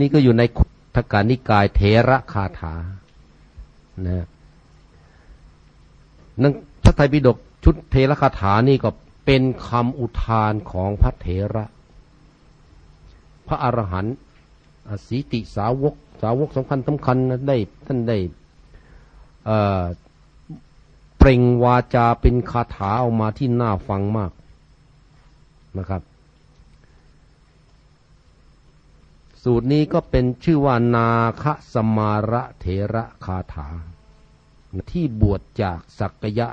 นี่ก็อยู่ในทกานิกายเทระคาถานะนั่นพระไตรปิฎกชุดเทระคาถานี่ก็เป็นคำอุทานของพระเถระ พระอรหันต์สีติสาวก สาวกสำคัญสำคัญได้ท่านได้เปล่งวาจาเป็นคาถาออกมาที่น่าฟังมากนะครับ สูตรนี้ก็เป็นชื่อว่านาคสมาระเถระคาถา ที่บวชจากสักยะ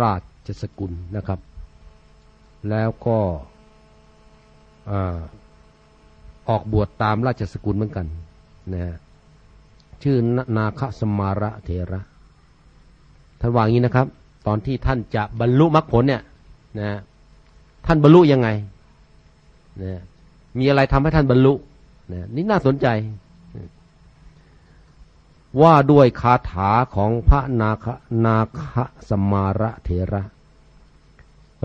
ราชสกุลนะครับ แล้วก็ออกบวชตามราชสกุลเหมือนกันนะชื่อนาคสมาระเถระท่านว่างี้นะครับ ตอนที่ท่านจะบรรลุมรรคผลเนี่ยนะท่านบรรลุยังไงนะมีอะไรทำให้ท่านบรรลุ นะนี่น่าสนใจ ว่าด้วยคาถาของพระนาคนาคสมาระเถระ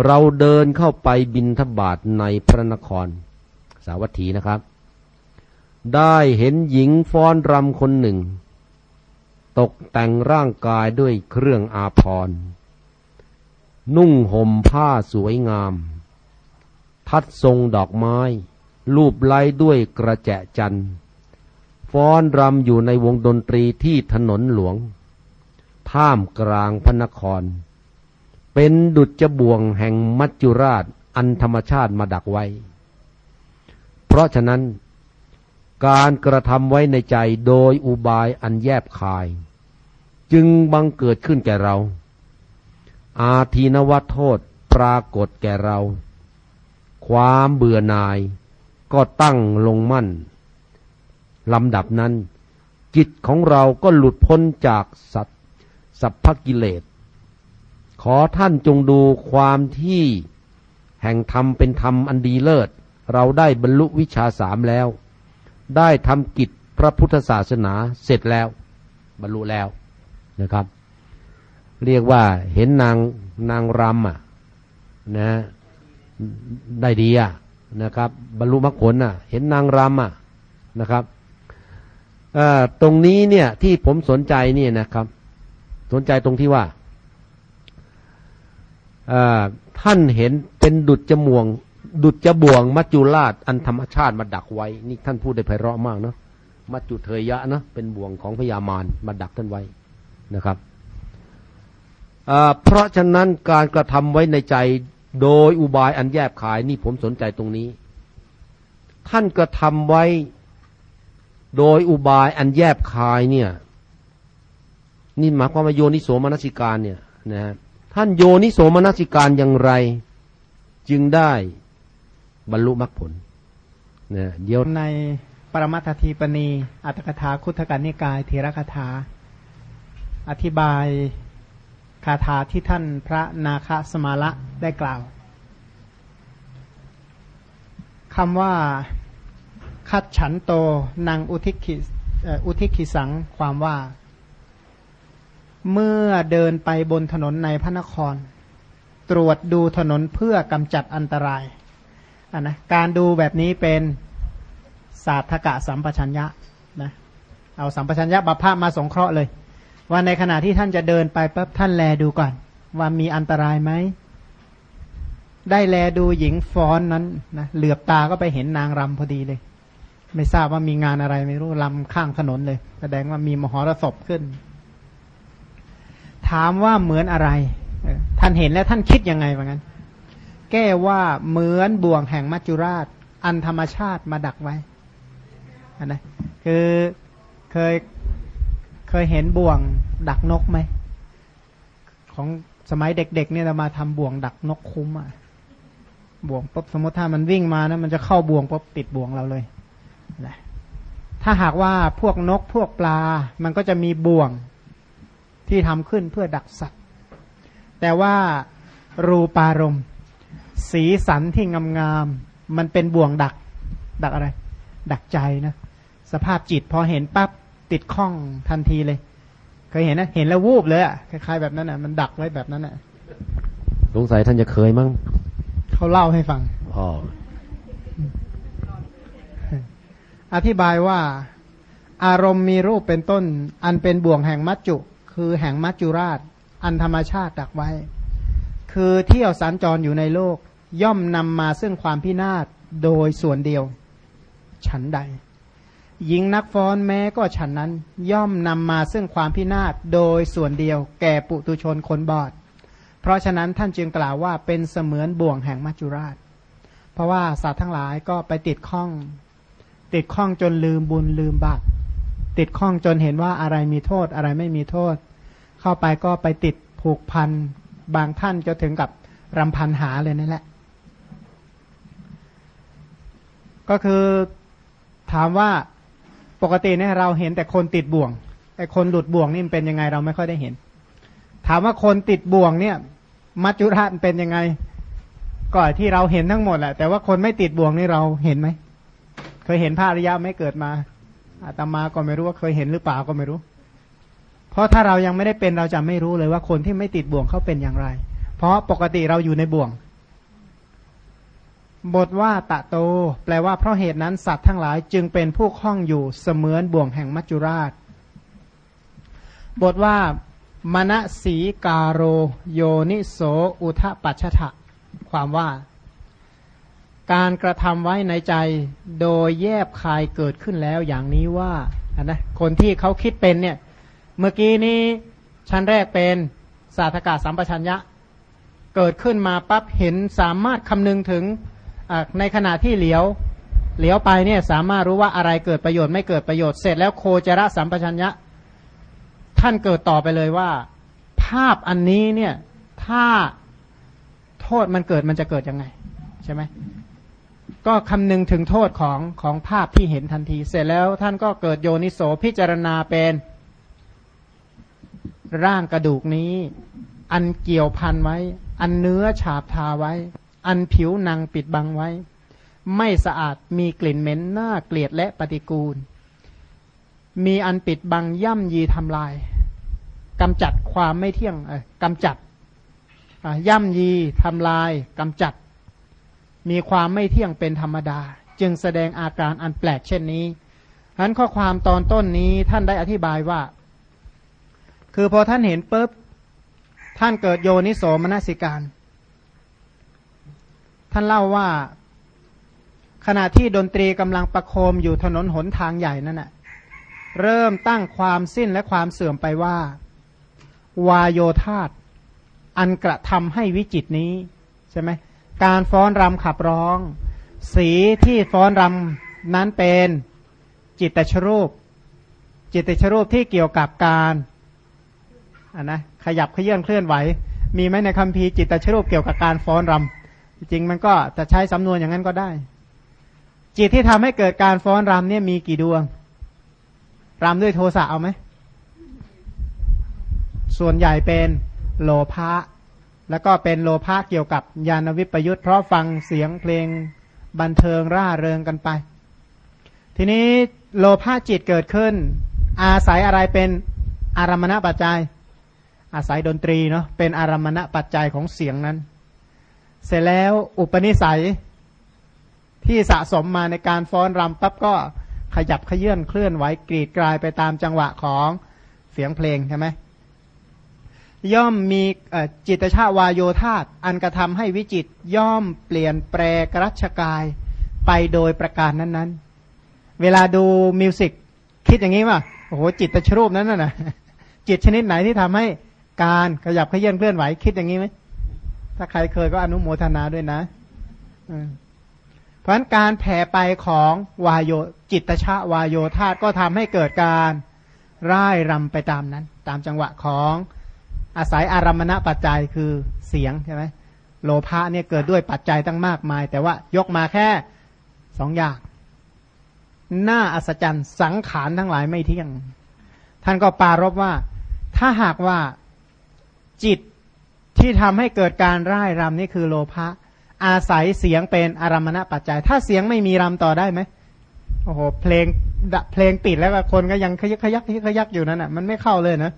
เราเดินเข้าไปบินทบาทในพระนคร สาวัตถีนะครับ ได้เห็นหญิงฟ้อนรำคนหนึ่ง ตกแต่งร่างกายด้วยเครื่องอาภรณ์นุ่งห่มผ้าสวยงาม ทัดทรงดอกไม้ รูปไล้ด้วยกระแจจันฟ้อนรำอยู่ในวงดนตรีที่ถนนหลวง ท่ามกลางพระนคร เป็นดุจจบ่วงแห่งมัจจุราชอันธรรมชาติมาดักไว้ เพราะฉะนั้นการกระทำไว้ในใจโดยอุบายอันแยบคาย จึงบังเกิดขึ้นแก่เรา อาทีนวัตโทษปรากฏแก่เรา ความเบื่อหน่าย ก็ตั้งลงมั่นลำดับนั้น จิตของเราก็หลุดพ้นจากสัตสัพพกิเลส ขอท่านจงดูความที่แห่งธรรมเป็นธรรมอันดีเลิศ เราได้บรรลุวิชาสามแล้ว ได้ทำกิจพระพุทธศาสนาเสร็จแล้ว บรรลุแล้วนะครับ เรียกว่าเห็นนางนางรำอะนะได้ดีอะ นะครับ บรรลุมรรคผลอะ เห็นนางรำอะนะครับตรงนี้เนี่ยที่ผมสนใจนี่นะครับ สนใจตรงที่ว่าท่านเห็นเป็นดุจจมวง ดุจจะบ่วง มัจจุราชอันธรรมชาติมาดักไว้ นี่ท่านพูดได้ไพเราะมากเนาะมัจจุเทยะนะเป็นบ่วงของพญามารมาดักท่านไว้นะครับเพราะฉะนั้นการกระทำไว้ในใจ โดยอุบายอันแยบขายนี่ผมสนใจตรงนี้ ท่านกระทำไว้ โดยอุบายอันแยบคายเนี่ย นี่หมายความว่าโยนิโสมนสิการเนี่ยนะท่านโยนิโสมนสิการอย่างไร จึงได้บรรลุมรรคผลนะเดี๋ยวในปรมัตถีปณี อัตถกถาคุถกานิกายเทระคถา อธิบาย คาถาที่ท่านพระนาคสมาละได้กล่าวคำว่า คัดฉันโตนางอุทิกิอุทิกิสังความว่า เมื่อเดินไปบนถนนในพระนคร ตรวจดูถนนเพื่อกำจัดอันตรายอันนะการดูแบบนี้เป็นศาสตกะสัมปชัญญะนะเอาสัมปชัญญะบัพพามาสงเคราะห์เลย ว่าในขณะที่ท่านจะเดินไปปั๊บท่านแลดูก่อน ว่ามีอันตรายไหม ได้แลดูหญิงฟ้อนนั้นนะเหลือบตาก็ไปเห็นนางรำพอดีเลย ไม่ทราบว่ามีงานอะไรไม่รู้ลำข้างถนนเลย แสดงว่ามีมหรสพขึ้น ถามว่าเหมือนอะไรท่านเห็นแล้วท่านคิดยังไงว่างั้น แก้ว่าเหมือนบ่วงแห่งมัจจุราช อันธรรมชาติมาดักไว้นะคือเคย เคยเห็นบ่วงดักนกไหม ของสมัยเด็กๆเนี่ยเรามาทำบ่วงดักนกคุ้มอะบ่วงปุ๊บสมมติถ้ามันวิ่งมานะมันจะเข้าบ่วงปุ๊บติดบ่วงเราเลยนะถ้าหากว่าพวกนกพวกปลา มันก็จะมีบ่วงที่ทำขึ้นเพื่อดักสัตว์ แต่ว่ารูปารมณ์ สีสันที่งามๆมันเป็นบ่วงดัก ดักอะไร ดักใจนะ สภาพจิตพอเห็นปั๊บ ติดข้องทันทีเลย เคยเห็นนะเห็นแล้ววูบเลยอะคล้ายๆแบบนั้นอะ มันดักไว้แบบนั้นอะสงสัยท่านจะเคยมั้งเขาเล่าให้ฟังอ๋ออธิบายว่าอารมณ์มีรูปเป็นต้น อันเป็นบ่วงแห่งมัจจุ คือแห่งมัจจุราช อันธรรมชาติดักไว้ คือเที่ยวสัญจรอยู่ในโลก ย่อมนำมาซึ่งความพินาศโดยส่วนเดียว ฉันใด หญิงนักฟ้อนแม้ก็ฉันนั้น ย่อมนำมาซึ่งความพินาศโดยส่วนเดียว แก่ปุตุชนคนบอด เพราะฉะนั้นท่านจึงกล่าวว่าเป็นเสมือนบ่วงแห่งมัจจุราช เพราะว่าสัตว์ทั้งหลายก็ไปติดข้อง ติดข้องจนลืมบุญลืมบาปติดข้องจนเห็นว่าอะไรมีโทษอะไรไม่มีโทษ เข้าไปก็ไปติดผูกพันบางท่านจะถึงกับรำพันหาเลยนี่แหละ ก็คือถามว่า ปกติเนี่ยเราเห็นแต่คนติดบ่วงไอ้คนหลุดบ่วงนี่มันเป็นยังไงเราไม่ค่อยได้เห็น ถามว่าคนติดบ่วงเนี่ย มัจจุราชเป็นยังไงก่อนที่เราเห็นทั้งหมดแหละแต่ว่าคนไม่ติดบ่วงนี่เราเห็นไหมเคยเห็นพระอริยะไม่เกิดมาอาตมาก็ไม่รู้ว่าเคยเห็นหรือเปล่าก็ไม่รู้ เพราะถ้าเรายังไม่ได้เป็นเราจะไม่รู้เลยว่าคนที่ไม่ติดบ่วงเขาเป็นอย่างไร เพราะปกติเราอยู่ในบ่วง บทว่าตะโต แปลว่าเพราะเหตุนั้นสัตว์ทั้งหลายจึงเป็นผู้คล้องอยู่เสมือนบ่วงแห่งมัจจุราช บทว่ามณสีกาโร โยนิโสอุทปัชชะความว่า การกระทำไว้ในใจโดยแยบคายเกิดขึ้นแล้วอย่างนี้ว่านะคนที่เขาคิดเป็นเนี่ย เมื่อกี้นี้ชั้นแรกเป็นสาธกาสัมปชัญญะ เกิดขึ้นมาปั๊บเห็นสามารถคำนึงถึง ในขณะที่เหลียวเหลียวไปเนี่ยสามารถรู้ว่าอะไรเกิดประโยชน์ไม่เกิดประโยชน์เสร็จแล้วโคจรสัมปชัญญะ ท่านเกิดต่อไปเลยว่า ภาพอันนี้เนี่ยถ้าโทษมันเกิดมันจะเกิดยังไงใช่ไหมก็คำนึงถึงโทษของของภาพที่เห็นทันที เสร็จแล้วท่านก็เกิดโยนิโสพิจารณาเป็นร่างกระดูกนี้ อันเกี่ยวพันไว้ อันเนื้อฉาบทาไว้ อันผิวหนังปิดบังไว้ ไม่สะอาดมีกลิ่นเหม็นน่าเกลียดและปฏิกูล มีอันปิดบังย่ำยีทำลายกำจัดความไม่เที่ยงกำจัดย่ำยีทำลายกำจัด มีความไม่เที่ยงเป็นธรรมดา จึงแสดงอาการอันแปลกเช่นนี้ฉะนั้นข้อความตอนต้นนี้ท่านได้อธิบายว่า คือพอท่านเห็นปุ๊บท่านเกิดโยนิโสมนสิการ ท่านเล่าว่า ขณะที่ดนตรีกำลังประโคมอยู่ถนนหนทางใหญ่นั่นแหะเริ่มตั้งความสิ้นและความเสื่อมไปว่า วายโยธาตอันกระทำให้วิจิตนี้ใช่ไหมการฟ้อนรำขับร้อง สีที่ฟ้อนรำนั้นเป็นจิตตชรูป จิตตชรูปที่เกี่ยวกับการอ่นนะขยับเขยื่นเคลื่อนไหว มีไหมในคัมภีร์จิตตชรูปเกี่ยวกับการฟ้อนรำ จริงมันก็จะใช้สำนวนอย่างนั้นก็ได้ จิตที่ทำให้เกิดการฟ้อนรำเนี่ยมีกี่ดวงรำด้วยโทสะเอาไหม ส่วนใหญ่เป็นโลภะแล้วก็เป็นโลภะเกี่ยวกับยานวิปยุทธ์เพราะฟังเสียงเพลงบันเทิงร่าเริงกันไป ทีนี้โลภะจิตเกิดขึ้น อาศัยอะไรเป็นอารมณปัจจัย อาศัยดนตรีเนาะเป็นอารมณปัจจัยของเสียงนั้น เสร็จแล้วอุปนิสัยที่สะสมมาในการฟ้อนรำปั๊บก็ขยับขยื่นเคลื่อนไหวกรีดกลายไปตามจังหวะของเสียงเพลงใช่ไหมย่อมมีจิตชาวายโยธาตอันกระทำให้วิจิตย่อมเปลี่ยนแปลกรัชกายไปโดยประการนั้น ๆ เวลาดูมิวสิกคิดอย่างนี้ว่าโอ้โหจิตตชรูปนั้นน่ะจิตชนิดไหนที่ทำให้การขยับขยื่นเคลื่อนไหวคิดอย่างนี้ไหม ถ้าใครเคยก็อนุโมทนาด้วยนะเพราะฉะนั้นการแผ่ไปของวายโยจิตชาวายโยธาตก็ทำให้เกิดการร่ายรำไปตามนั้น ตามจังหวะของอาศัยอารมณปัจจัยคือเสียงใช่ไหมโลภะเนี่ยเกิดด้วยปัจจัยตั้งมากมาย แต่ว่ายกมาแค่สองอย่างหน้าอัศจรรย์สังขารทั้งหลายไม่เที่ยง ท่านก็ปารบว่า ถ้าหากว่าจิต ที่ทำให้เกิดการร่ายรำนี่คือโลภะอาศัยเสียงเป็นอารมณปัจจัย ถ้าเสียงไม่มีรำต่อได้ไหมโอ้โหเพลงเพลงปิดแล้วคนก็ยังขยักขยักขยักอยู่นั่นอะ มันไม่เข้าเลยนะ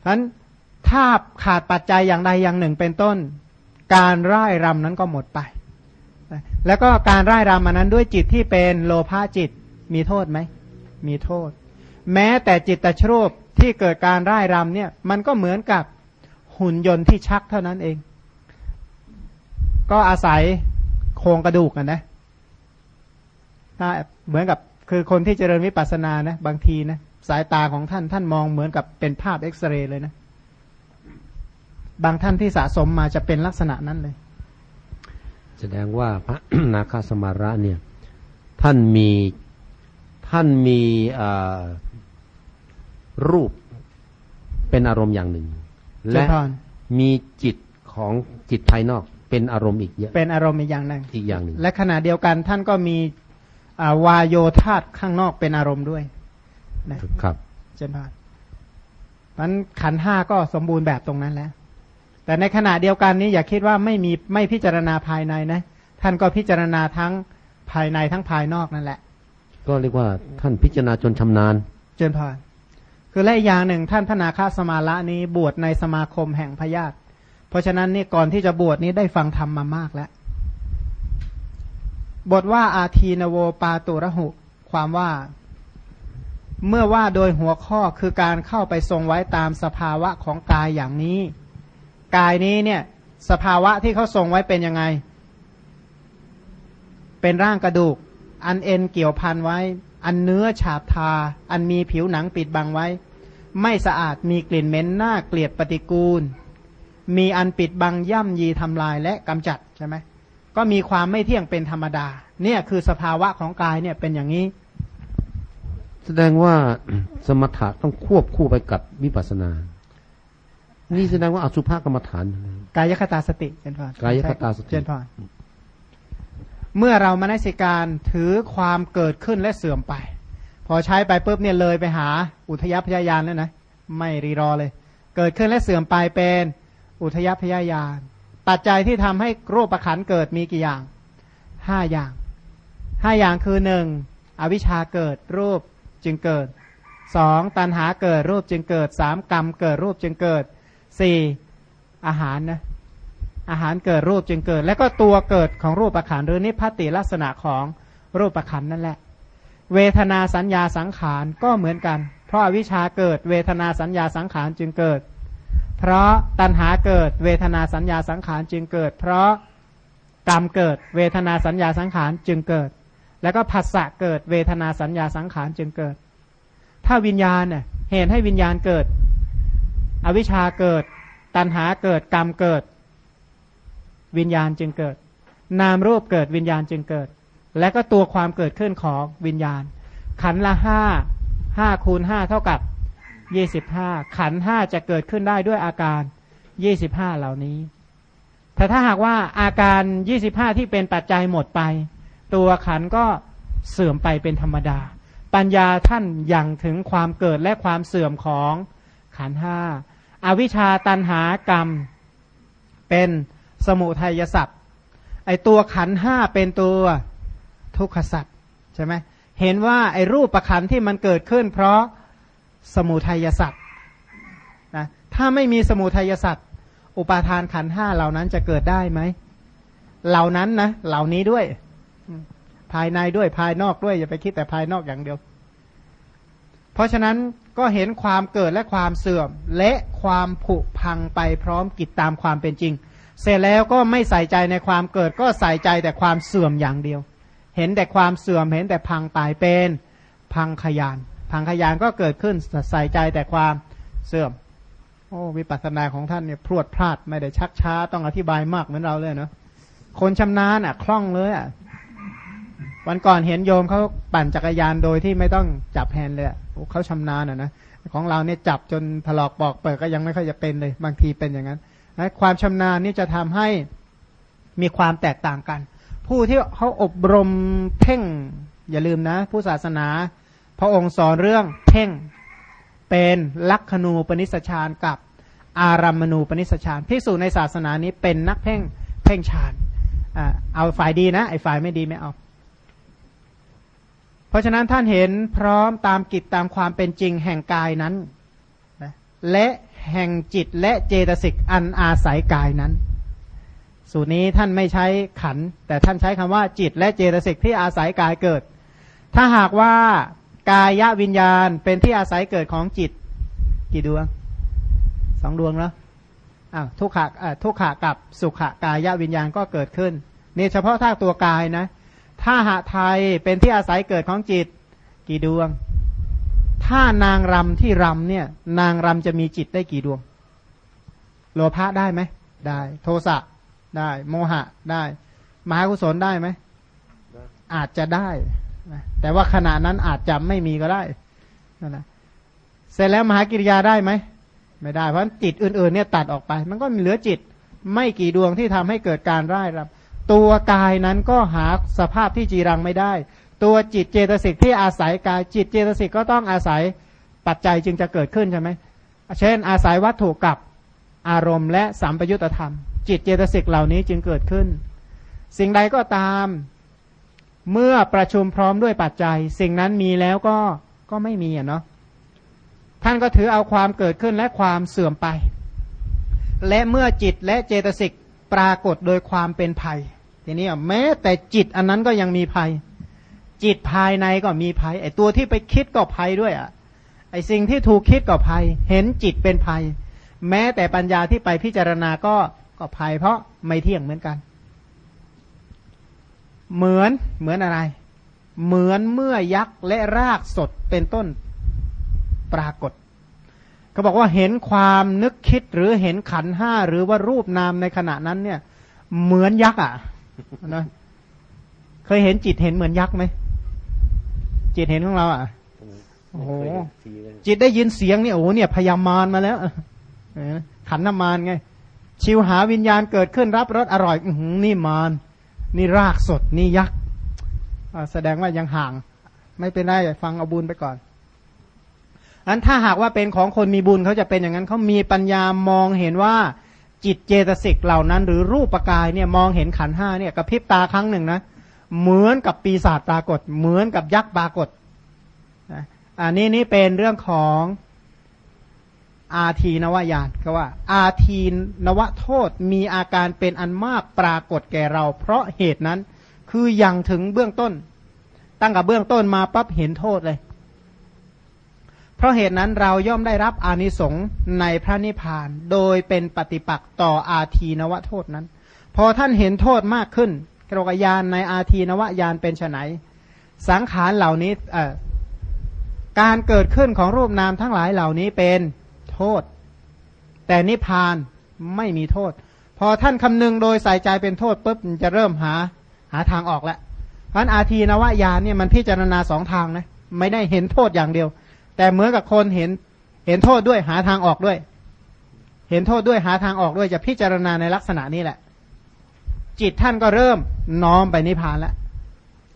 เพราะฉะนั้นถ้าขาดปัจจัยอย่างใดอย่างหนึ่งเป็นต้น การร่ายรำนั้นก็หมดไป แล้วก็การร่ายรำมันนั้นด้วยจิตที่เป็นโลภะจิตมีโทษไหมมีโทษ แม้แต่จิตตชรูปที่เกิดการร่ายรำเนี่ย มันก็เหมือนกับ หุ่นยนต์ที่ชักเท่านั้นเอง ก็อาศัยโครงกระดูกกันนะถ้าเหมือนกับคือคนที่เจริญวิปัสสนานะ บางทีนะสายตาของท่านท่านมองเหมือนกับเป็นภาพเอ็กซเรย์เลยนะ บางท่านที่สะสมมาจะเป็นลักษณะนั้นเลย แสดงว่าพระนาคาสมาระเนี่ย ท่านมีท่านมีรูปเป็นอารมณ์อย่างหนึ่ง และมีจิตของจิตภายนอก เป็นอารมณ์อีกเยอะ เป็นอารมณ์อีกอย่างหนึ่งอีกอย่างหนึ่งและขณะเดียวกันท่านก็มีวายโยธาตข้างนอกเป็นอารมณ์ด้วยนะครับเจนพานมันขันห้าก็สมบูรณ์แบบตรงนั้นแล้ว แต่ในขณะเดียวกันนี้อย่าคิดว่าไม่มีไม่พิจารณาภายในนะ ท่านก็พิจารณาทั้งภายในทั้งภายนอกนั่นแหละ ก็เรียกว่าท่านพิจารณาจนชำนาญ เจนพาน คือและอย่างหนึ่งท่านพระนาคาสมาละนี้บวชในสมาคมแห่งพญาตเพราะฉะนั้นนี่ก่อนที่จะบวชนี้ได้ฟังธรรมมามากแล้ว บทว่าอาทีนโวปาตุระหุ ความว่า เมื่อว่าโดยหัวข้อคือการเข้าไปทรงไว้ตามสภาวะของกายอย่างนี้ กายนี้เนี่ย สภาวะที่เขาทรงไว้เป็นยังไง เป็นร่างกระดูก อันเอ็นเกี่ยวพันไว้ อันเนื้อฉาบทา อันมีผิวหนังปิดบังไว้ ไม่สะอาดมีกลิ่นเหม็นน่าเกลียดปฏิกูล มีอันปิดบังย่ำยีทำลายและกำจัดใช่ไหมก็มีความไม่เที่ยงเป็นธรรมดา เนี่ยคือสภาวะของกายเนี่ยเป็นอย่างนี้ แสดงว่าสมถะต้องควบคู่ไปกับวิปัสนา นี่แสดงว่าอสุภกรรมฐาน กายคตาสติเจนพรกายคตาสติเจนพรเมื่อเรามาในสิการถือความเกิดขึ้นและเสื่อมไป พอใช้ไปปุ๊บเนี่ยเลยไปหาอุทยพยายานแล้วนะไม่รีรอเลย เกิดขึ้นและเสื่อมไปเป็นอุทยพยายาน ปัจจัยที่ทำให้รูปประขันเกิดมีกี่อย่างห้าอย่างห้าอย่างคือหนึ่งอวิชชาเกิดรูปจึงเกิดสองตันหาเกิดรูปจึงเกิดสามกรรมเกิดรูปจึงเกิดสี่อาหารนะอาหารเกิดรูปจึงเกิด แล้วก็ตัวเกิดของรูปประขันหรือนิพพติลักษณะของรูปประขันนั่นแหละ เวทนาสัญญาสังขารก็เหมือนกัน เพราะอาวิชชาเกิด เวทนาสัญญาสังขารจึงเกิด เพราะตันหาเกิด เวทนาสัญญาสังขารจึงเกิด เพราะกรรมเกิด เวทนาสัญญาสังขารจึงเกิด แล้วก็ผัสสะเกิด เวทนาสัญญาสังขารจึงเกิด ถ้าวิญญาณเนี่ยเหตุให้วิญญาณเกิด อวิชชาเกิด ตัณหาเกิดกรรมเกิด วิญญาณจึงเกิด นามรูปเกิดวิญญาณจึงเกิด และก็ตัวความเกิดขึ้นของวิญญาณ ขันละห้าห้าคูณห้าเท่ากับยี่สิบห้าขันห้าจะเกิดขึ้นได้ด้วยอาการยี่สิบห้าเหล่านี้ แต่ถ้าหากว่าอาการยี่สิบห้าที่เป็นปัจจัยหมดไป ตัวขันก็เสื่อมไปเป็นธรรมดา ปัญญาท่านยังถึงความเกิดและความเสื่อมของขันห้าอาวิชชาตันหากรรม เป็นสมุทัยสัตว์ไอตัวขันห้าเป็นตัว ทุกขสัตว์ใช่ไหมเห็นว่าไอ้รูปประขันที่มันเกิดขึ้น เพราะสมุทัยสัตว์นะถ้าไม่มีสมุทัยสัตว์อุปาทานขันห้าเหล่านั้นจะเกิดได้ไหมเหล่านั้นนะเหล่านี้ด้วย ภายในด้วยภายนอกด้วยอย่าไปคิดแต่ภายนอกอย่างเดียว เพราะฉะนั้นก็เห็นความเกิดและความเสื่อม และความผุพังไปพร้อมกิจตามความเป็นจริง เสร็จแล้วก็ไม่ใส่ใจในความเกิดก็ใส่ใจแต่ความเสื่อมอย่างเดียว เห็นแต่ความเสื่อมเห็นแต่พังตายเป็นพังขยาน พังขยานก็เกิดขึ้นใส่ใจแต่ความเสื่อม โอ้วิปัสสนาของท่านเนี่ยพรวดพลาดไม่ได้ชักช้าต้องอธิบายมากเหมือนเราเลยเนาะคนชำนาญอะ คล่องเลยอะวันก่อนเห็นโยมเขาปั่นจักรยานโดยที่ไม่ต้องจับแฮนเลยเขาชำนาญอะนะของเราเนี่ยจับจนถลอกปอกเปิดก็ยังไม่ค่อยจะเป็นเลย บางทีเป็นอย่างนั้นความชำนาญนี่จะทำให้มีความแตกต่างกัน ผู้ที่เขาอบรมเพ่ง อย่าลืมนะ ผู้ศาสนา พระองค์สอนเรื่องเพ่ง เป็นลักขณูปนิสชานกับอารัมมณูปนิสชานพิสูจในศาสนานี้เป็นนักเพ่งเพ่งฌานเอาฝ่ายดีนะ ไอ้ฝ่ายไม่ดีไม่เอา เพราะฉะนั้นท่านเห็นพร้อมตามกิจตามความเป็นจริงแห่งกายนั้น และแห่งจิตและเจตสิกอันอาศัยกายนั้น สูตรนี้ท่านไม่ใช้ขัน แต่ท่านใช้คำว่าจิตและเจตสิกที่อาศัยกายเกิด ถ้าหากว่ากายวิญญาณเป็นที่อาศัยเกิดของจิต กี่ดวงสองดวงแล้วอ้าวทุกขะทุกขะกับสุขะกายวิญญาณก็เกิดขึ้นนี่เฉพาะถ้าตัวกายนะ ถ้าหะไทยเป็นที่อาศัยเกิดของจิต กี่ดวง ถ้านางรำที่รำเนี่ย นางรำจะมีจิตได้กี่ดวง โลภะได้ไหมได้ โทสะ ได้ โมหะได้ มหากุศลได้ไหม อาจจะได้แต่ว่าขณะนั้นอาจจะไม่มีก็ได้นั่นนะเสร็จแล้วมหากิริยาได้ไหมไม่ได้เพราะจิตอื่นๆเนี่ยตัดออกไป มันก็มีเหลือจิตไม่กี่ดวงที่ทำให้เกิดการร่ายรำตัวกายนั้นก็หาสภาพที่จีรังไม่ได้ ตัวจิตเจตสิกที่อาศัยกายจิตเจตสิกก็ต้องอาศัยปัจจัยจึงจะเกิดขึ้นใช่ไหมเช่นอาศัยวัตถุกับอารมณ์และสัมปยุตธรรม จิตเจตสิกเหล่านี้จึงเกิดขึ้น สิ่งใดก็ตาม เมื่อประชุมพร้อมด้วยปัจจัย สิ่งนั้นมีแล้วก็ก็ไม่มีอะเนาะท่านก็ถือเอาความเกิดขึ้นและความเสื่อมไป และเมื่อจิตและเจตสิกปรากฏโดยความเป็นภัย ทีนี้แม้แต่จิตอันนั้นก็ยังมีภัย จิตภายในก็มีภัยไอตัวที่ไปคิดก็ภัยด้วยอะไอสิ่งที่ถูกคิดก็ภัย เห็นจิตเป็นภัย แม้แต่ปัญญาที่ไปพิจารณาก็ ก็ภัยเพราะไม่เที่ยงเหมือนกัน เหมือนเหมือนอะไร เหมือนเมื่อยักษ์และรากสดเป็นต้นปรากฏเขาบอกว่าเห็นความนึกคิดหรือเห็นขันห้าหรือว่ารูปนามในขณะนั้นเนี่ย เหมือนยักษ์อะนะเคยเห็นจิตเห็นเหมือนยักษ์ไหมจิตเห็นของเราอะโอ้โหจิตได้ยินเสียงนี่โอ้โหเนี่ยพยามารมาแล้วขันน้ำมารไง ชิวหาวิญญาณเกิดขึ้นรับรสอร่อยอนี่มารนี่รากสดนี่ยักษ์แสดงว่ายังห่าง ไม่เป็นไรฟังเอาบุญไปก่อนอันถ้าหากว่าเป็นของคนมีบุญเขาจะเป็นอย่างนั้นเขามีปัญญามองเห็นว่าจิตเจตสิกเหล่านั้น หรือรูปปกายเนี่ยมองเห็นขันห้าเนี่ยกระพริบตาครั้งหนึ่งนะเหมือนกับปีศาจปรากฏ เหมือนกับยักษ์ปรากฏอันนี้นี่เป็นเรื่องของ อาทีนวายานก็ว่า อาทีนวโทษมีอาการเป็นอันมากปรากฏแก่เรา เพราะเหตุนั้นคือยังถึงเบื้องต้น ตั้งกับเบื้องต้นมาปั๊บเห็นโทษเลย เพราะเหตุนั้นเราย่อมได้รับอานิสงส์ในพระนิพพาน โดยเป็นปฏิปักษ์ต่ออาทีนวโทษนั้น พอท่านเห็นโทษมากขึ้นกรกยานในอาทีนวายานเป็นไนสังขารเหล่านี้การเกิดขึ้นของรูปนามทั้งหลายเหล่านี้เป็น โทษ แต่นิพพานไม่มีโทษ พอท่านคำนึงโดยใส่ใจเป็นโทษปุ๊บจะเริ่มหาหาทางออกแล้วพันอาทีนวายานเนี่ยมันพิจารณาสองทางนะไม่ได้เห็นโทษอย่างเดียว แต่เหมือนกับคนเห็นเห็นโทษด้วยหาทางออกด้วย เห็นโทษด้วยหาทางออกด้วยจะพิจารณาในลักษณะนี้แหละ จิตท่านก็เริ่มน้อมไปนิพพานแล้ว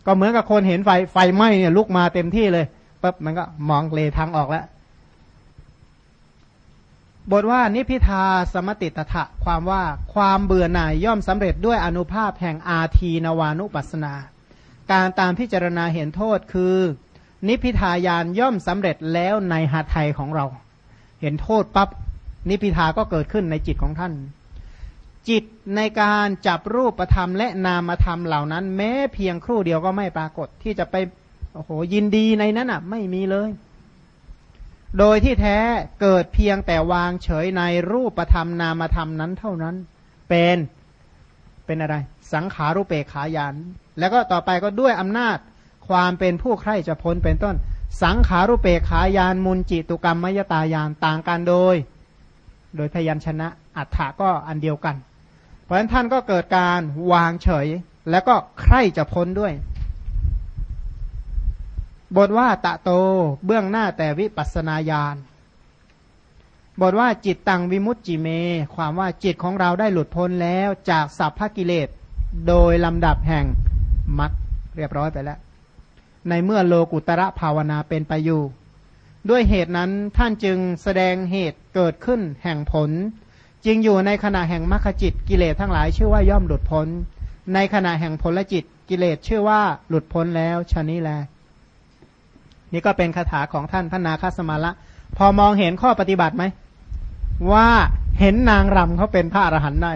ก็เหมือนกับคนเห็นไฟไฟไหม้เนี่ยลุกมาเต็มที่เลยปุ๊บมันก็มองเลทางออกแล้ว บทว่านิพิทาสมติตถะความว่าความเบื่อหน่ายย่อมสำเร็จด้วยอนุภาพแห่งอาทีนวานุปัสนา การตามพิจารณาเห็นโทษคือ นิพิทายานย่อมสำเร็จแล้วในหาไทยของเรา เห็นโทษปับ๊บนิพิทาก็เกิดขึ้นในจิตของท่าน จิตในการจับรูปธรรมและนามธรรมเหล่านั้น แม้เพียงครู่เดียวก็ไม่ปรากฏที่จะไปโอ้โหยินดีในนั้นอะ ไม่มีเลย โดยที่แท้เกิดเพียงแต่วางเฉยในรูปธรรมนามธรรมนั้นเท่านั้น เป็นเป็นอะไร สังขารุเปขายาน แล้วก็ต่อไปก็ด้วยอำนาจความเป็นผู้ใคร่จะพ้นเป็นต้น สังขารุเปขายานมุนจิตุกรรมมยตายานต่างกันโดย โดยพยัญชนะอัฏฐะก็อันเดียวกัน เพราะฉะนั้นท่านก็เกิดการวางเฉย แล้วก็ใคร่จะพ้นด้วย บทว่าตะโตเบื้องหน้าแต่วิปัสนาญาณบทว่าจิตตังวิมุตจิเม ความว่าจิตของเราได้หลุดพ้นแล้วจากสัพพกิเลส โดยลำดับแห่งมัดเรียบร้อยไปแล้ว ในเมื่อโลกุตระภาวนาเป็นไปอยู่ ด้วยเหตุนั้นท่านจึงแสดงเหตุเกิดขึ้นแห่งผล จึงอยู่ในขณะแห่งมรรคจิตกิเลสทั้งหลายชื่อว่าย่อมหลุดพ้น ในขณะแห่งผลจิตกิเลสชื่อว่าหลุดพ้นแล้วชนี้แล นี่ก็เป็นคาถาของท่านพระนาคสมาละ พอมองเห็นข้อปฏิบัติไหม ว่าเห็นนางรำเขาเป็นพระอรหันต์ได้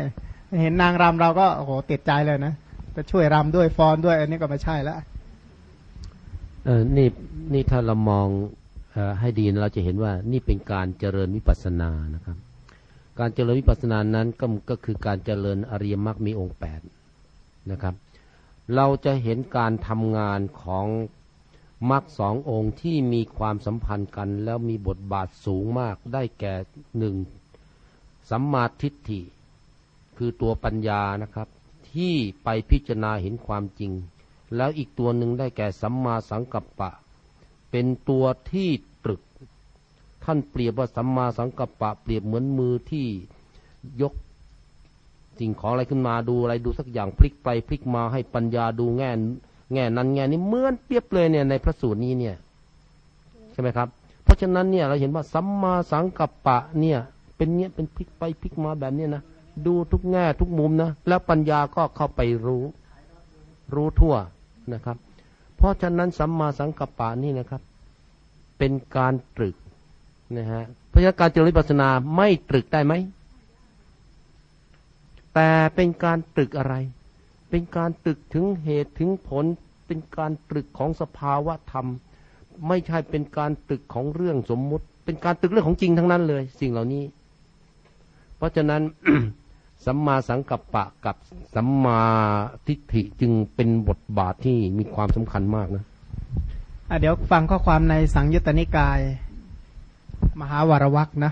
เห็นนางรำเราก็โอ้โหติดใจเลยนะจะช่วยรำด้วยฟอนด้วย อันนี้ก็ไม่ใช่แล้วเออนี่นี่ถ้าเรามองออให้ดีเราจะเห็นว่านี่เป็นการเจริญวิปัสสนานะครับ การเจริญวิปัสสนานั้นก็ก็คือการเจริญอริยมรรคมีองค์แปดนะครับ เราจะเห็นการทำงานของ มรรคสององค์ที่มีความสัมพันธ์กันแล้วมีบทบาทสูงมากได้แก่หนึ่งสัมมาทิฏฐิ คือตัวปัญญานะครับ ที่ไปพิจารณาเห็นความจริง แล้วอีกตัวหนึ่งได้แก่สัมมาสังกัปปะ เป็นตัวที่ตรึก ท่านเปรียบว่าสัมมาสังกัปปะ เปรียบเหมือนมือที่ยกสิ่งของอะไรขึ้นมาดูอะไรดูสักอย่างพลิกไปพลิกมาให้ปัญญาดูแง่ แง่นั้นแง่นี้เหมือนเปรียบเลยเนี่ยในพระสูตรนี้เนี่ย ใช่ไหมครับ เพราะฉะนั้นเนี่ยเราเห็นว่าสัมมาสังกัปปะเนี่ย เป็นเนี้ยเป็นพลิกไปพลิกมาแบบเนี้ยนะดูทุกแง่ทุกมุมนะแล้วปัญญาก็เข้าไปรู้ รู้ทั่วนะครับ เพราะฉะนั้นสัมมาสังกัปปะนี่นะครับ เป็นการตรึกนะฮะเพราะฉะนั้นการเจริญวิปัสนาไม่ตรึกได้ไหมแต่เป็นการตรึกอะไร เป็นการตรึกถึงเหตุถึงผล เป็นการตรึกของสภาวะธรรม ไม่ใช่เป็นการตรึกของเรื่องสมมุติ เป็นการตรึกเรื่องของจริงทั้งนั้นเลย สิ่งเหล่านี้ เพราะฉะนั้นสัมมาสังกัปปะกับสัมมาทิฏฐิจึงเป็นบทบาทที่มีความสำคัญมากนะะเดี๋ยวฟังข้อความในสังยุตตนิกาย มหาวรวักนะ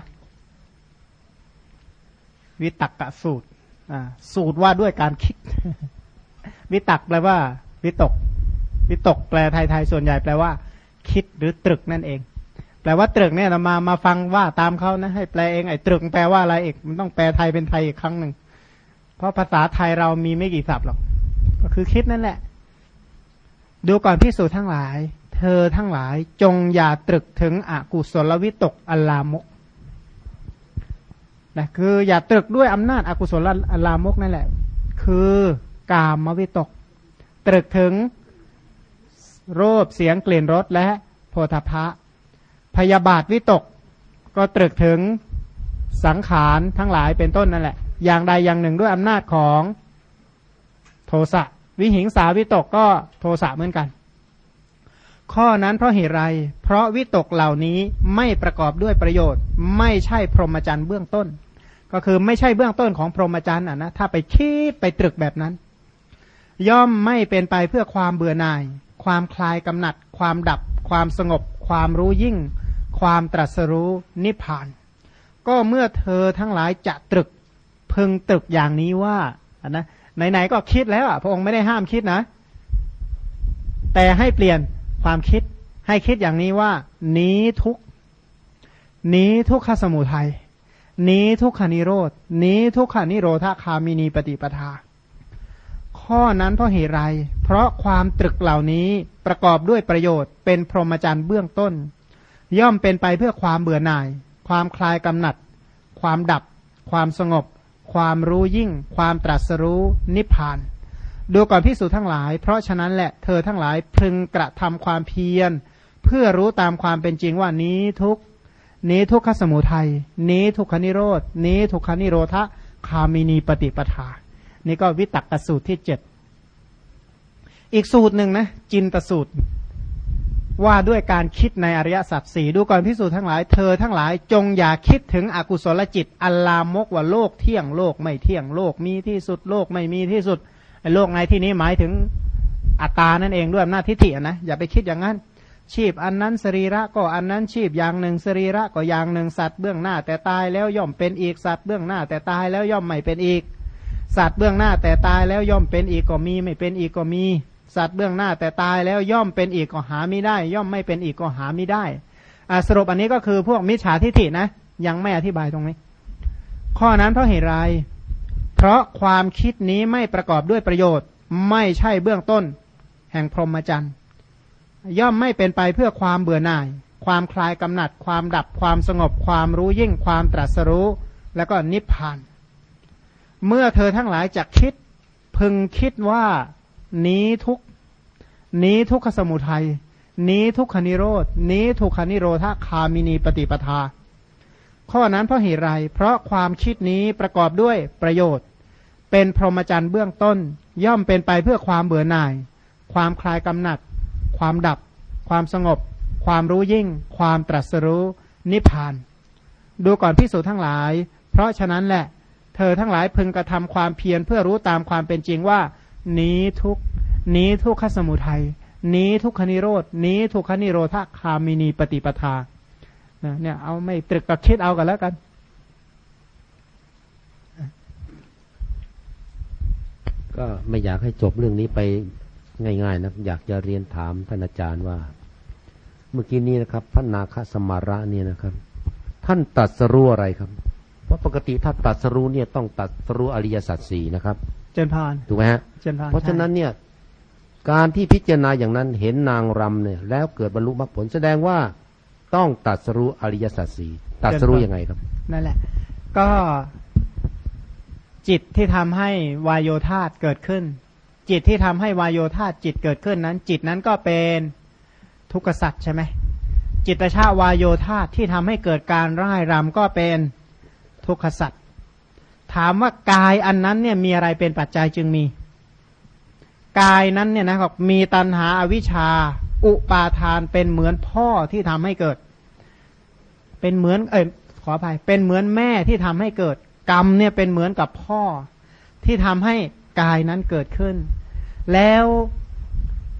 วิตักกะสูตร สูตรว่าด้วยการคิด วิตักแปลว่า วิตก วิตกแปลไทยๆส่วนใหญ่แปลว่า คิดหรือตรึกนั่นเอง แปลว่าตรึกเนี่ยเรามามาฟังว่าตามเขานะ ให้แปลเองไอ้ตรึกแปลว่าอะไรเอกมันต้องแปลไทยเป็นไทยอีกครั้งหนึ่งเพราะภาษาไทยเรามีไม่กี่ศัพท์หรอก ก็คือคิดนั่นแหละ ดูก่อนพิสูจทั้งหลาย เธอทั้งหลายจงอย่าตรึกถึงอกุศลวิตกอลามกนะคืออย่าตรึกด้วยอำนาจอากุศลอลามกนั่นแหละ คือ กามวิตก ตรึกถึงรูปเสียงกลิ่นรสและโพธพะ พยาบาทวิตก ก็ตรึกถึงสังขารทั้งหลายเป็นต้นนั่นแหละ อย่างใดอย่างหนึ่งด้วยอำนาจของโทสะวิหิงสาวิตกก็โทสะเหมือนกัน ข้อนั้นเพราะเหตุไร เพราะวิตกเหล่านี้ไม่ประกอบด้วยประโยชน์ ไม่ใช่พรหมจรรย์เบื้องต้น ก็คือไม่ใช่เบื้องต้นของพรหมจรรย์อะนะถ้าไปคิดไปตรึกแบบนั้น ย่อมไม่เป็นไปเพื่อความเบื่อหน่าย ความคลายกำหนัด ความดับ ความสงบ ความรู้ยิ่ง ความตรัสรู้นิพพาน ก็เมื่อเธอทั้งหลายจะตรึกพึงตรึกอย่างนี้ว่าอะนะไหนๆก็คิดแล้วอะพระองค์ไม่ได้ห้ามคิดนะ แต่ให้เปลี่ยนความคิดให้คิดอย่างนี้ว่า นี้ทุกนี้ทุกขสมุทัยนี้ทุกขานิโรดนี้ทุกขานิโรธาคามินีปฏิปทา ข้อนั้นเพราะเหตุไร เพราะความตรึกเหล่านี้ประกอบด้วยประโยชน์ เป็นพรหมจรรย์เบื้องต้น ย่อมเป็นไปเพื่อความเบื่อหน่าย ความคลายกำหนัด ความดับ ความสงบ ความรู้ยิ่ง ความตรัสรู้นิพพาน ดูก่อนพิสูจทั้งหลาย เพราะฉะนั้นแหละเธอทั้งหลายพึงกระทำความเพียร เพื่อรู้ตามความเป็นจริงว่านี้ทุกนี้ทุกขสมุทัยนี้ทุกขนิโรดนี้ทุกขนิโรธคามินีปฏิปทา นี่ก็วิตักกสูตรที่เจ็ดอีกสูตรหนึ่งนะจินตสูตร ว่าด้วยการคิดในอริยสัจสี่ดูก่อนพิสูจน์ทั้งหลายเธอทั้งหลายจงอย่าคิดถึงอกุศลจิต อัลลามกว่าโลกเที่ยงโลกไม่เที่ยงโลกมีที่สุดโลกไม่มีที่สุดโลกในที่นี้หมายถึงอัตตานั่นเองด้วยอำนาจทิฏฐินะอย่าไปคิดอย่างนั้น ชีพอันนั้นสรีระก็อันนั้นชีพอย่างหนึ่งสรีระก็อย่างหนึ่งสัตว์เบื้องหน้าแต่ตายแล้วย่อมเป็นอีกสัตว์เบื้องหน้าแต่ตายแล้วย่อมไม่เป็นอีก สัตว์เบื้องหน้าแต่ตายแล้วย่อมเป็นอีกก็มี ไม่เป็นอีกก็มี สัตว์เบื้องหน้าแต่ตายแล้วย่อมเป็นอีกก็หาไม่ได้ ย่อมไม่เป็นอีกก็หาไม่ได้สรุปอันนี้ก็คือพวกมิจฉาทิฏฐินะ ยังไม่อธิบายตรงนี้ ข้อนั้นเพราะเหตุไรเพราะความคิดนี้ไม่ประกอบด้วยประโยชน์ ไม่ใช่เบื้องต้น แห่งพรหมจรรย์ย่อมไม่เป็นไปเพื่อความเบื่อหน่าย ความคลายกำหนัด ความดับความสงบความรู้ยิ่งความตรัสรู้ แล้วก็นิพพาน เมื่อเธอทั้งหลายจะคิด พึงคิดว่านี้ทุกนี้ทุกขสมุทัยนี้ทุกขนิโรดนี้ทุกขนิโรธคามินีปฏิปทา ข้อนั้นเพราะเหตุไร เพราะความคิดนี้ประกอบด้วยประโยชน์ เป็นพรหมจรรย์เบื้องต้น ย่อมเป็นไปเพื่อความเบื่อหน่าย ความคลายกำหนัด ความดับ ความสงบ ความรู้ยิ่ง ความตรัสรู้นิพพาน ดูก่อนพิสูจนทั้งหลาย เพราะฉะนั้นแหละ เธอทั้งหลายพึงกระทำความเพียรเพื่อรู้ตามความเป็นจริงว่า นี้ทุกนี้ทุกขสมุทัยนี้ทุกขนิโรดนี้ทุกขนิโรธคามินีปฏิปทาเนี่ยเอาไม่ตรึกตะคิดเอากันแล้วกันก็ไม่อยากให้จบเรื่องนี้ไปง่ายๆนะอยากจะเรียนถามท่านอาจารย์ว่า เมื่อกี้นี้นะครับพระนาคสมาระเนี่ยนะครับ ท่านตัดสรู้อะไรครับ เพราะปกติถ้าตัดสรู้เนี่ยต้องตัดสรู้อริยสัจสี่นะครับ เจนพานถูกไหมฮะเจนพานเพราะฉะนั้นเนี่ยการที่พิจารณาอย่างนั้นเห็นนางรำเนี่ย แล้วเกิดบรรลุมรรคผลแสดงว่าต้องตัดสรู้อริยสัจสี่ตัดสรู้ยังไงครับ นั่นแหละ ก็จิตที่ทำให้วายโยธาตเกิดขึ้น จิตที่ทำให้วายโยธาตจิตเกิดขึ้นนั้น จิตนั้นก็เป็นทุกขสัตว์ใช่ไหมจิตชาวายโยธาตที่ทำให้เกิดการร่ายรำก็เป็น ทุกขสัตว์ถามว่ากายอันนั้นเนี่ยมีอะไรเป็นปัจจัยจึงมี กายนั้นเนี่ยนะครับมีตัณหาอาวิชชา อุปาทานเป็นเหมือนพ่อที่ทำให้เกิด เป็นเหมือนเออขออภัยเป็นเหมือนแม่ที่ทำให้เกิด กรรมเนี่ยเป็นเหมือนกับพ่อที่ทำให้กายนั้นเกิดขึ้น แล้ว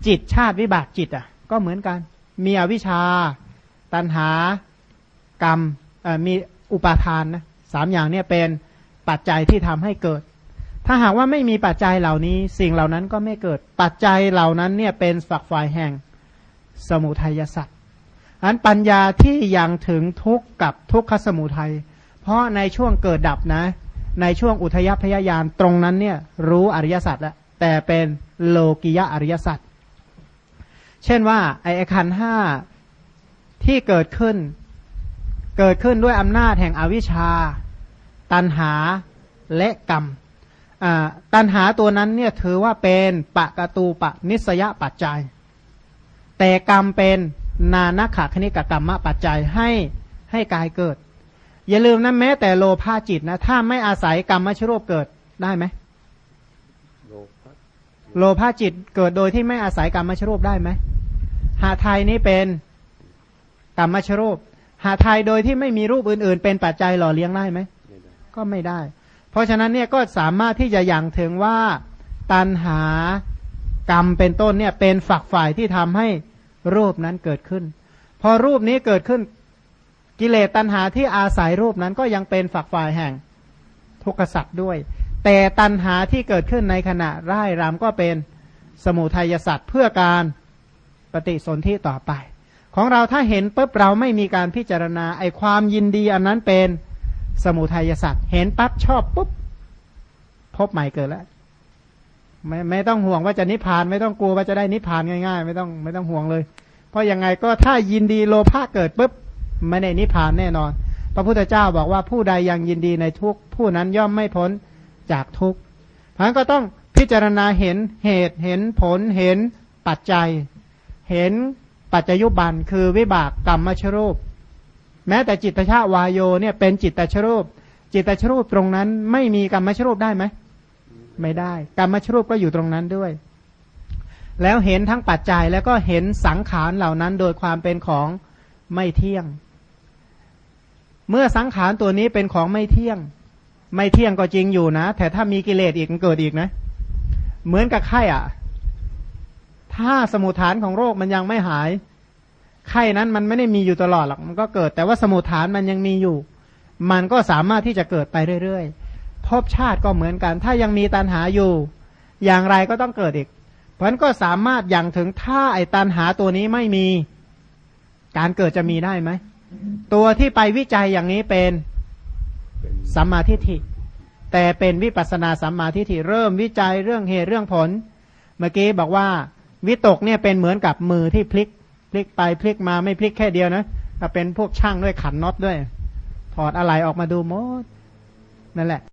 จิตชาติวิบากจิตอะ ก็เหมือนกัน มีอวิชชา ตัณหากรรมมีอุปาทานนะ สามอย่างเนี่ยเป็นปัจจัยที่ทำให้เกิด ถ้าหากว่าไม่มีปัจจัยเหล่านี้ สิ่งเหล่านั้นก็ไม่เกิด ปัจจัยเหล่านั้นเนี่ยเป็นฝักฝ่ายแห่งสมุทัยสัตว์อันปัญญาที่ยังถึงทุกข์กับทุกขสมุทัย เพราะในช่วงเกิดดับนะ ในช่วงอุทยพยายานตรงนั้นเนี่ยรู้อริยสัจแล้วแต่เป็นโลกิยะอริยสัจ เช่นว่าไอ้ขันห้าที่เกิดขึ้น เกิดขึ้นด้วยอำนาจแห่งอวิชชา ตันหาและกรรมตันหาตัวนั้นเนี่ยถือว่าเป็นปะกตูปะนิสยปัจจัย แต่กรรมเป็นนานาขาคณิกกรรมปัจจัยให้ให้กายเกิด อย่าลืมนะแม้แต่โลภาจิตนะถ้าไม่อาศัยกรรมมชรูปเกิดได้ไหมโลภาจิตเกิดโดยที่ไม่อาศัยกรรมมชรูปได้ไหมหาไทยนี้เป็นกรรมมชรูปหาไทยโดยที่ไม่มีรูปอื่น ๆ เป็นปัจจัยหล่อเลี้ยงได้ไหม ก็ไม่ได้ เพราะฉะนั้นเนี่ยก็สามารถที่จะยังถึงว่าตันหากรรมเป็นต้นเนี่ยเป็นฝักฝ่ายที่ทำให้รูปนั้นเกิดขึ้น พอรูปนี้เกิดขึ้นกิเลสตัณหาที่อาศัยรูปนั้นก็ยังเป็นฝักฝ่ายแห่งทุกขสัตว์ด้วย แต่ตัณหาที่เกิดขึ้นในขณะร่ายรำก็เป็นสมุทัยสัตว์เพื่อการปฏิสนธิต่อไป ของเราถ้าเห็นปุ๊บเราไม่มีการพิจารณาไอความยินดีอันนั้นเป็น สมุทัยสัตว์เห็นปั๊บชอบปุ๊บพบใหม่เกิดแล้วไม่ไม่ต้องห่วงว่าจะนิพพาน ไม่ต้องกลัวว่าจะได้นิพพานง่าย ๆ ไม่ต้องไม่ต้องห่วงเลย เพราะยังไงก็ถ้ายินดีโลภะเกิดปุ๊บไม่ได้นิพพานแน่นอน พระพุทธเจ้าบอกว่าผู้ใดยังยินดีในทุกผู้นั้นย่อมไม่พ้นจากทุกเพราะนั้นก็ต้องพิจารณาเห็นเหตุเห็นผลเห็นปัจจัย เห็นปัจจยุบันคือวิบากกรรมมชรูป แม้แต่จิตตชาวายโยเนี่ยเป็นจิตตชรูป จิตตชรูปตรงนั้น ไม่มีกรรมมชรูปได้ไหมไม่ได้ กรรมชรูปก็อยู่ตรงนั้นด้วย แล้วเห็นทั้งปัจจัยแล้วก็เห็นสังขารเหล่านั้น โดยความเป็นของไม่เที่ยง เมื่อสังขารตัวนี้เป็นของไม่เที่ยง ไม่เที่ยงก็จริงอยู่นะ แต่ถ้ามีกิเลสอีกมันเกิดอีกนะ เหมือนกับไข้อะ ถ้าสมุทฐานของโรคมันยังไม่หาย ไข้นั้นมันไม่ได้มีอยู่ตลอดหรอกมันก็เกิด แต่ว่าสมุทฐานมันยังมีอยู่ มันก็สามารถที่จะเกิดไปเรื่อยๆภพชาติก็เหมือนกัน ถ้ายังมีตันหาอยู่ อย่างไรก็ต้องเกิดอีก เพราะนั้นก็สามารถอย่างถึงถ้าไอ้ตันหาตัวนี้ไม่มี การเกิดจะมีได้ไหมตัวที่ไปวิจัยอย่างนี้เป็นสัมมาทิฏฐิแต่เป็นวิปัสนาสัมมาทิฏฐิเริ่มวิจัยเรื่องเหตุเรื่องผล เมื่อกี้บอกว่า วิตกเนี่ยเป็นเหมือนกับมือที่พลิก พลิกไปพลิกมาไม่พลิกแค่เดียวนะถ้าเป็นพวกช่างด้วยขันน็อตด้วย ถอดอะไรออกมาดูหมดนั่นแหละ